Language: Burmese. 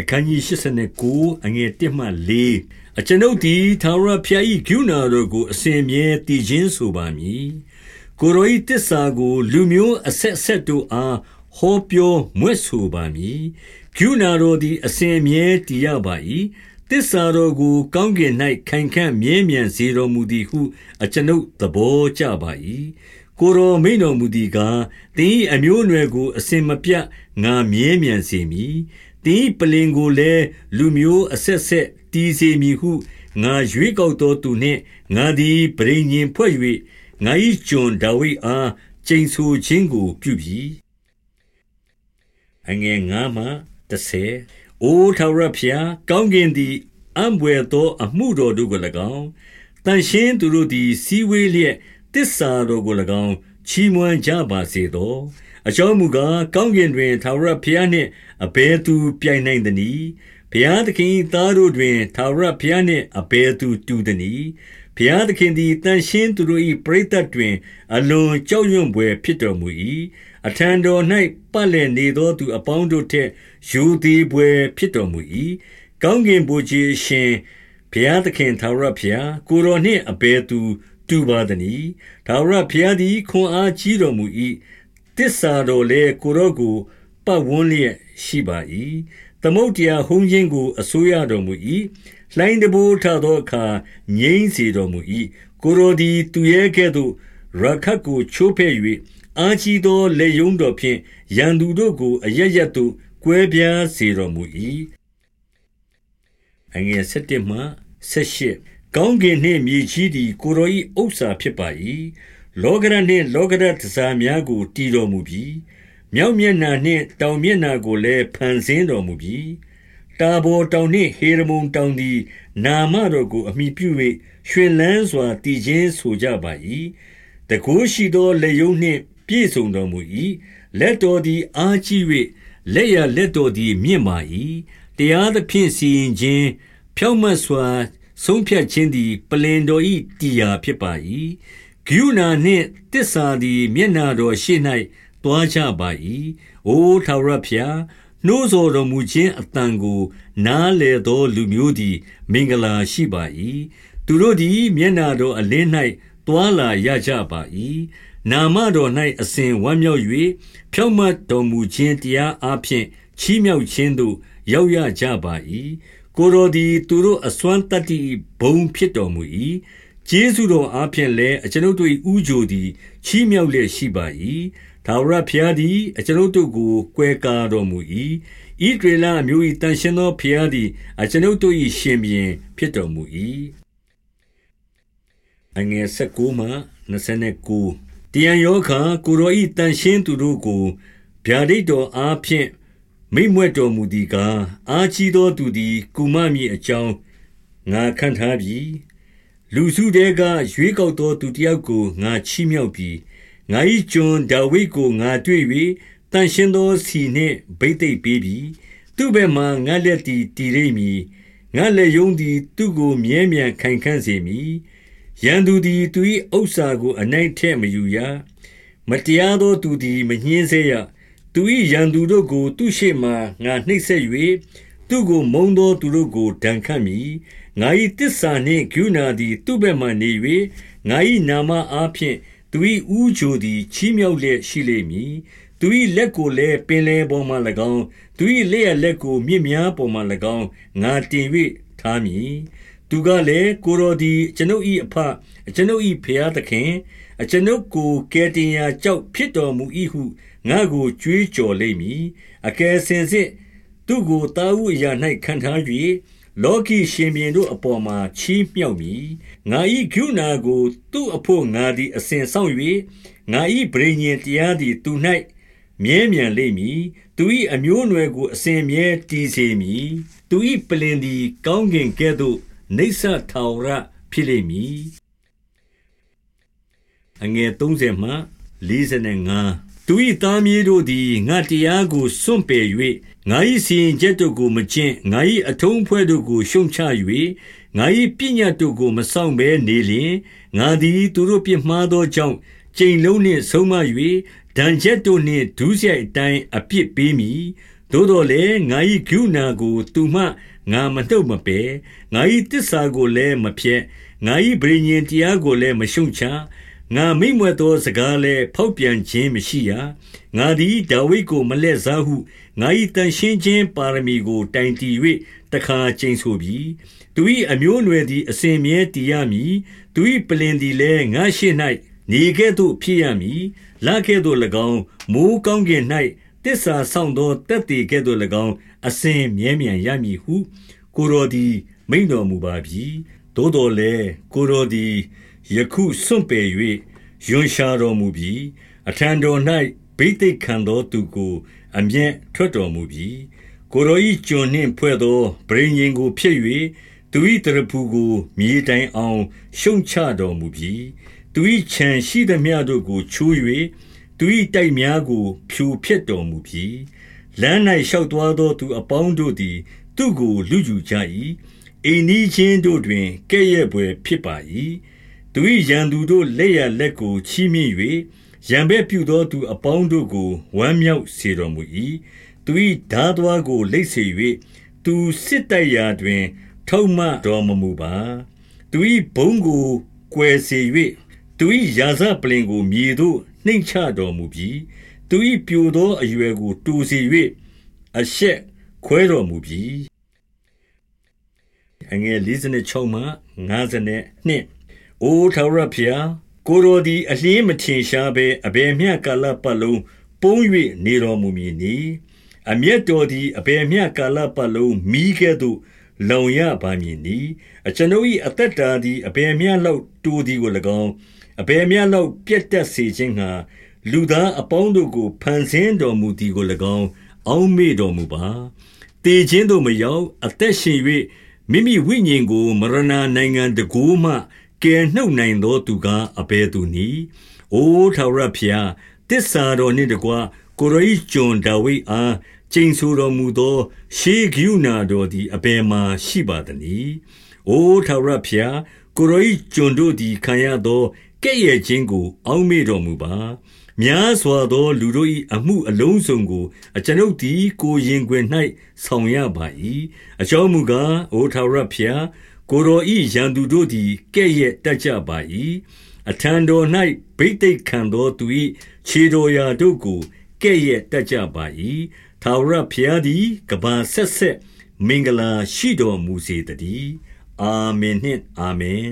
အခန်းကြီး89အငယ်1မှ4အကျွန်ုပ်သည်သာရဖျား၏ဂုဏတော်ကို အစဉ်မြဲတည်ခြင်းဆိုပါမည်ကိုရောဤတစ္ဆာကို လူမျိုးအဆက်ဆက်တို့အားဟောပြောမွဲ့ဆိုပါမည်ဂုဏတော်သည် အစဉ်မြဲတည်ရပါ၏တစ္ဆာတော်ကို ကောင်းကင်၌ခိုင်ခန့်မြဲမြံစေတော်မူသည်ဟု အကျွန်ုပ်သဘောကျပါ၏ကိုရောမိန်တော်မူသည်ကားတင်း၏အမျိုးအနွယ်ကို အစဉ်မပြတ်ငါမြဲမြံစေမည် တင်း၏ပလင်ကိုလည်းလူမျိုးအဆက်ဆက်တည်စေမည်ဟုငါရွေးကောက်သောသူနှင့်ငါသည်ပရိညင်ဖွဲ့၍ငါ၏ကျွန်ဒါဝိဒ်အားကျိန်ဆိုခြင်းကိုပြုပြီအငယ်ငါမှ30အိုထာဝရဖျားကောင်းကင်သည်အံဘွယ်သောအမှုတော်တို့ကို၎င်းတန်ရှင်းသူတို့သည်စီဝေးလျက်တစ္ဆာတော်ကို၎င်းချီးမွမ်းကြပါစေသော အကြောင်းမူကား ကောင်းကင်တွင် ထာဝရဘုရားနှင့် အဘယ်သူပြိုင်နိုင်သနည်း ဘုရားသခင်သားတို့တွင် ထာဝရဘုရားနှင့် အဘယ်သူတူသနည်း ဘုရားသခင်သည်တန်ရှင်းသူတို့၏ပရိသတ်တွင် အလွန်ကြောက်ရွံ့ဖွယ် ဖြစ်တော်မူ၏အထံတော်၌ပတ်လည်နေသောသူအပေါင်းတို့ထက်ယူသည်ဖွယ်ဖြစ်တော်မူ၏ကောင်းကင်ဘုရားရှင် ဘုရားသခင် ထာဝရဘုရား ကိုတော်နှင့် အဘယ်သူတူပါသနည်း ထာဝရဘုရားသည် ခွန်အားကြီးတော်မူ၏ တစ္ဆာတော်လည်းကိုရောကိုပတ်ဝန်းလျက်ရှိပါ၏သမုတ်တရားဟုံးခြင်းကိုအစိုးရတော်မူ၏လှိုင်းတဘိုးထသောအခါငြိမ့်စေတော်မူ၏ကိုရောသည်သူရဲ့ကဲ့သို့ရခတ်ကိုချိုးဖဲ့၍အာချီသောလက်ယုံတော်ဖြင့်ရန်သူတို့ကိုအရရက်သို့ကွဲပြားစေတော်မူ၏အငယ်7မှ78ကောင်းကင်နှင့်မြေကြီးသည်ကိုတော်၏ဥစ္စာဖြစ်ပါ၏ လောကရနှင့် လောကရတစားများကို တည်တော်မူပြီးမြောက်မျက်နှာနှင့် တောင်မျက်နှာကိုလည်း ဖန်ဆင်းတော်မူပြီးတာဘောတောင်နှင့် ဟေရမုန်တောင်သည် နာမတော်ကို အမိပြု၍ရွှင်လန်းစွာတည်ခြင်းဆိုကြပါ၏တကိုးရှိသော လက်ယုံနှင့် ပြည့်စုံတော်မူ၏လက်တော်သည် အားကြီး၍လက်ရလက်တော်သည် မြင့်ပါ၏တရားသဖြင့် စီရင်ခြင်း ဖြောင့်မတ်စွာ ဆုံးဖြတ်ခြင်းသည် ပလင်တော်၏တရားဖြစ်ပါ၏ ဂိုဏနှင့်တစ္ဆာသည် မျက်နာတော်ရှိ၌တွားကြပါ၏အိုထာဝရဖျားနှိုးဆော်တော်မူခြင်းအတန်ကို နားလေသော လူမျိုးသည် မင်္ဂလာရှိပါ၏သူတို့သည် မျက်နာတော်အလင်း၌တွာလာရကြပါ၏နာမတော်၌အစဉ်ဝမ်းမြောက်၍ဖြောင့်မတ်တော်မူခြင်းတရားအဖျင်ချီးမြှောက်ခြင်းသို့ရောက်ရကြပါ၏ကိုယ်တော်သည် သူတို့အစွမ်းသတ္တိ၏ဘုန်းဖြစ်တော်မူ၏။ ကျေးဇူးတော်အားဖြင့်လည်းအကျွန်ုပ်တို့၏ဦးချိုသည် ချီးမြှောက်လျက်ရှိပါ၏။ထာဝရဘုရားသည် အကျွန်ုပ်တို့ကိုကွယ်ကာတော်မူ၏။ဣသရေလအမျိုး၏သန့်ရှင်းသောဘုရားသည် အကျွန်ုပ်တို့၏ရှင်ဘုရင်ဖြစ်တော်မူ၏။တရံရောအခါကိုယ်တော်၏သန့်ရှင်းသူတို့ကိုဗျာဒိတ်တော်အားဖြင့်မိန့်မြွက်တော်မူသည်ကား၊အားကြီးသောသူသည်ကူမမည်အကြောင်းငါခန့်ထားပြီ။ လူစုထဲကရွေးကောက်သော သူတယောက်ကို ငါချီးမြှောက်ပြီ။ငါ၏ကျွန်ဒါဝိဒ်ကို ငါတွေ့၍သန့်ရှင်းသောဆီနှင့် ဘိသိက်ပေးပြီ။သူ့ဘက်မှာ ငါ့လက်သည် တည်လိမ့်မည်။ငါ့လက်ရုံးသည် သူ့ကို မြဲမြံခိုင်ခံ့စေမည်။ရန်သူသည် သူ၏ဥစ္စာကို အနိုင်အထက်မယူရ။မတရားသောသူသည် မညှဉ်းဆဲရ သူ၏ရန်သူတို့ကို သူ့ရှေ့မှာ ငါနှိပ်စက်၍သူ့ကိုမုန်းသောသူတို့ကို ဒဏ်ခတ်မည် ငါ၏တစ္ဆာနှင့်ကရုဏာသည် သူ့ဘက်မှနေ၍ငါ၏နာမအားဖြင့် သူ၏ဦးချိုသည် ချီးမြှောက်လျက်ရှိလိမ့်မည် သူ၏လက်ကိုလည်း ပင်လယ်ပေါ်မှ၎င်း သူ၏လက်ရလက်ကို မြစ်များပေါ်မှ၎င်း ငါတင်၍ထားမည် သူကလည်း ကိုတော်သည်ကျွန်ုပ်၏အဖကျွန်ုပ်၏ဖျားသခင် အကျွန်ုပ်ကို ကယ်တင်ရာကြောက်ဖြစ်တော်မူ၏ဟု ငါ့ကို ကြွေးကြော်လိမ့်မည် အကယ်စင်စစ် သူ့ကိုတာဝုအရာ၌ခံထား၍ လောကီရှင်ဘင်တို့အပေါ်မှာချီးမြှောက်မည်ငါ၏ဂုဏကို သူ့အဖို့ငါသည်အစဉ်ဆောင်၍ငါ၏ဗြိညင်တရားသည်သူ၌မြဲမြံလိမ့်မည်သူ၏အမျိုးအနွယ်ကို အစဉ်မြဲတည်စေမည်သူ၏ပလင်သည် ကောင်းကင်ကဲ့သို့နေဆထာဝရဖြစ်လိမ့်မည်အငယ်30မှ45 သူ၏သားမြေးတို့သည် ငါတရားကို စွန့်ပယ်၍ငါ၏စီရင်ချက်တို့ကို မကျင့် ငါ၏အထုံးဖွဲ့တို့ကို ရှုံချ၍ငါ၏ပညတ်တို့ကိုမဆောင်ဘဲနေလျင် ငါသည် သူတို့ပြမှားသောကြောင့်ကျိန်လုံးနှင့် ဆုံးမ၍ဒဏ်ချက်တို့နှင့် ဒုစရိုက်အတိုင်း အပြစ်ပေးမည် သို့တော်လည်း ငါ၏ကရုဏာကို သူမှ ငါမနှုတ်မပယ် ငါ၏တစ္ဆာကိုလည်း မဖျက် ငါ၏ဗြိဉ္ဉ်တရားကိုလည်း မရှုံချ ငါမိမ့်မွတ်သောစကားလည်း ဖောက်ပြန်ခြင်းမရှိရ ငါသည် ဒါဝိဒ်ကို မလက်စားဟု ငါ၏တန်ရှင်းခြင်းပါရမီကို တိုင်တည်၍တခါကျိန်ဆိုပြီးသူ၏အမျိုးအနွယ်သည် အစဉ်မြဲတည်ရမည် သူ၏ပလင်သည်လည်း ငါရှိ၌နေကဲ့သို့ ဖြစ်ရမည် လကဲ့သို့၎င်း မိုးကောင်းကင်၌တစ္ဆာဆောင်သောတက်တည်ကဲ့သို့၎င်း အစဉ်မြဲမြံရမည်ဟု ကိုရောသည် မိန်တော်မူပါပြီ သို့တော်လည်း ကိုရောသည် ယခုစွန့်ပယ်၍ယွန်ရှာတော်မူပြီးအထံတော်၌ဘိသိက်ခံသောသူကို အမျက်ထွက်တော်မူပြီးကိုရောဤကျွန်နှင့်ဖွဲ့သောဗြိဉ္ဉ်ကိုဖျက်၍သူ၏တရဖူကို မြေတိုင်အောင်ရှုံချတော်မူပြီးသူ၏ခြံရှိသမျှတို့ကိုချိုး၍သူ၏တိုက်များကို ဖြူဖျက်တော်မူပြီးလမ်း၌လျှောက်သွားသောသူအပေါင်းတို့သည် သူ့ကိုလူယူကြ၏အိမ်နီးချင်းတို့တွင်ကဲ့ရဲ့ပွဲဖြစ်ပါ၏ သူ၏ရန်သူတို့လက်ရလက်ကိုချီးမြှင့်၍ရံဘက်ပြုသောသူအပေါင်းတို့ကိုဝမ်းမြောက်စေတော်မူ၏သူ၏ဓာသွားကိုလိတ်စေ၍သူစစ်တိုက်ရာတွင် ထုံမှတော်မမူပါသူ၏ဘုံကိုကွယ်စေ၍သူ၏ရာဇပလင်ကိုမြေသို့နှိမ်ချတော်မူပြီးသူ၏ပြိုသောအရွယ်ကိုတူစေ၍အရှက်ခွဲတော်မူပြီးအငယ်56မှ52 အိုထာဝရဖျား ကိုရိုဒီအလင်းမထင်ရှားဘဲ အဘယ်မျှကာလပတ်လုံး ပုံ၍နေတော်မူမည်နီအမျက်တော်သည် အဘယ်မျှကာလပတ်လုံးမိကဲ့သို့ လောင်ရပါမည်နီအကျွန်ုပ်၏အသက်တာသည် အဘယ်မျှလောက် တိုးသည်ကို၎င်း အဘယ်မျှလောက် ပြက်တက်စေခြင်းငှာလူသားအပေါင်းတို့ကို ဖန်ဆင်းတော်မူသည်ကို၎င်း အောက်မေ့တော်မူပါတေခြင်းတို့မရောက် အသက်ရှင်၍မိမိဝိညာဉ်ကို မရဏနိုင်ငံတကိုးမှ ကယ်နှုတ်နိုင်သောသူကားအဘယ်သူနည်း။အိုထာဝရဘုရားတစ္ဆာတော်နှင့်တကွကိုရိကျွန်ဒါဝိဒ်အားကျိန်ဆိုတော်မူသော ရှေးကရုဏာတော်သည်အဘယ်မှာရှိပါသနည်း။အိုထာဝရဘုရားကိုရိကျွန်တို့သည်ခံရသောကဲ့ရဲ့ခြင်းကို အောက်မေ့တော်မူပါ။များစွာသော လူတို့၏အမှုအလုံးစုံကို အကျွန်ုပ်သည်ကိုရင်ခွင်၌ဆောင်ရပါ၏။အကြောင်းမူကားအိုထာဝရဘုရား ကိုယ်တော်၏ရန်သူတို့သည်ကဲ့ရဲ့တတ်ကြပါ၏အထံတော်၌ဘိသိက်ခံသောသူ၏ခြေတော်ရာတို့ကိုကဲ့ရဲ့တတ်ကြပါ၏ထာဝရဘုရားသည်ကဘာဆက်ဆက်မင်္ဂလာရှိတော်မူစေတည်းအာမင်နှင့်အာမင်